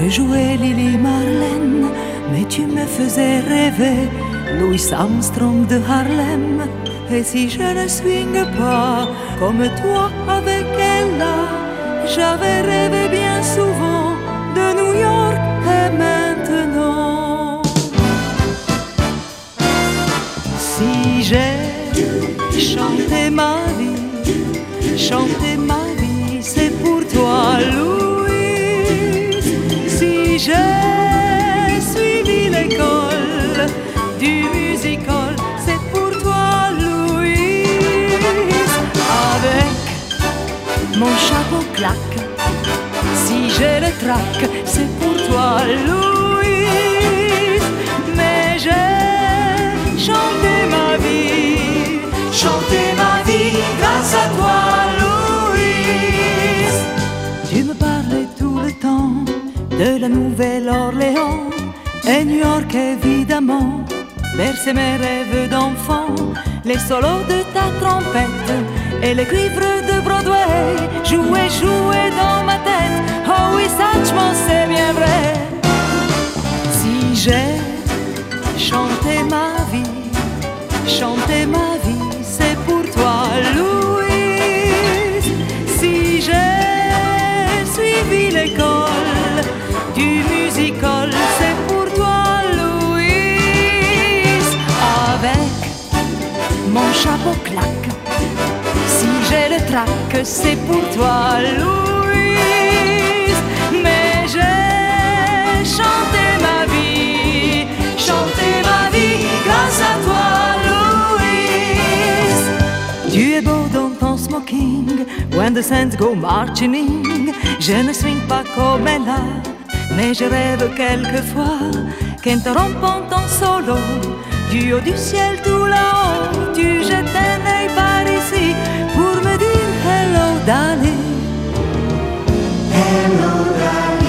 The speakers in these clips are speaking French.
Je jouais Lily Marlène, mais tu me faisais rêver. Louis Armstrong de Harlem. Et si je ne swingue pas comme toi avec Ella, j'avais rêvé bien souvent de New York et maintenant. Si j'ai chanté ma vie, chanté ma j'ai suivi l'école du musical, c'est pour toi, Louis. Avec mon chapeau claque, si j'ai le trac, c'est pour toi, Louis. De la Nouvelle-Orléans et New York évidemment. Bercer mes rêves d'enfant, les solos de ta trompette et les cuivres de Broadway jouaient, jouaient dans ma tête. Oh oui, ça, je sais bien vrai. Si j'ai chanté ma vie, chanté ma vie, c'est pour toi, c'est pour toi, Louise. Avec mon chapeau claque, si j'ai le trac, c'est pour toi, Louise. Mais j'ai chanté ma vie, chanté ma vie grâce à toi, Louise. Tu es beau dans ton smoking, when the saints go marching in. Je ne swing pas comme elle mais je rêve quelquefois qu'interrompant ton solo, du haut du ciel tout là-haut, tu jettes un œil par ici pour me dire hello, darling. Hello, darling.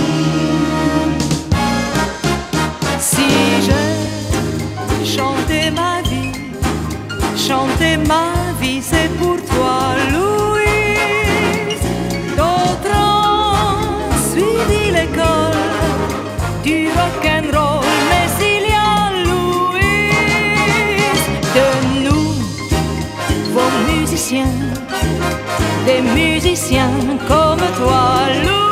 Si j'ai chanté ma vie, chanté ma vie, c'est pour toi, musiciens, des musiciens comme toi,